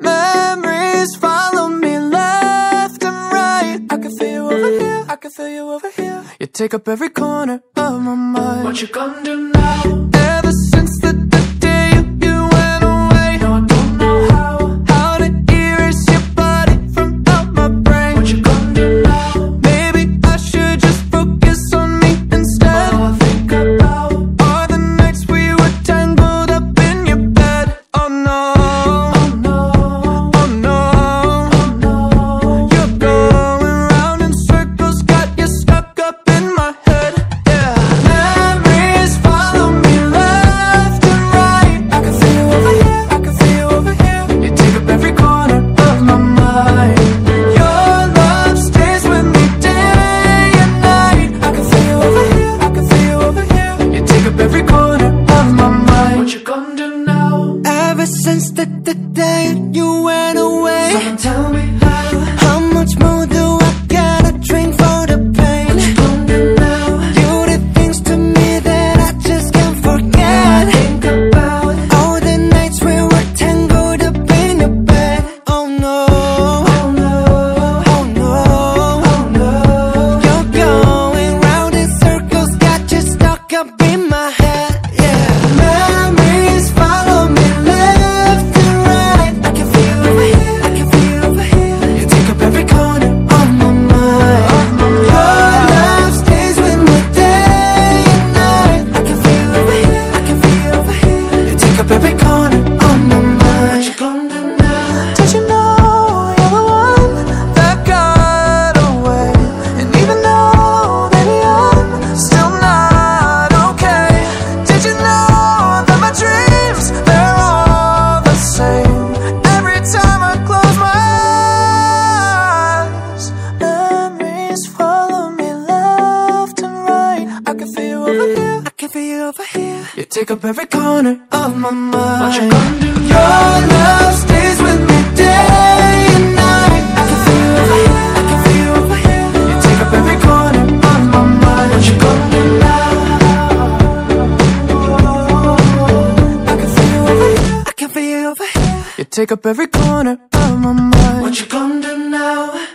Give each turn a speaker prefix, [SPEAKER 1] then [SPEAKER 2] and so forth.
[SPEAKER 1] Memories follow me left and right. I can feel you over here. I can feel you over here. You take up every corner of my mind.
[SPEAKER 2] What you gonna do now?
[SPEAKER 1] since the, the day over here. You take up every corner of my mind.
[SPEAKER 2] What you gonna do?
[SPEAKER 1] Your love stays with me day and night. I can feel you over here. I can feel you over here. You take up every corner of my mind.
[SPEAKER 2] What you gonna do now?
[SPEAKER 1] I can feel you over here. I can feel you over here. You take up every corner of my mind.
[SPEAKER 2] What you gonna do now?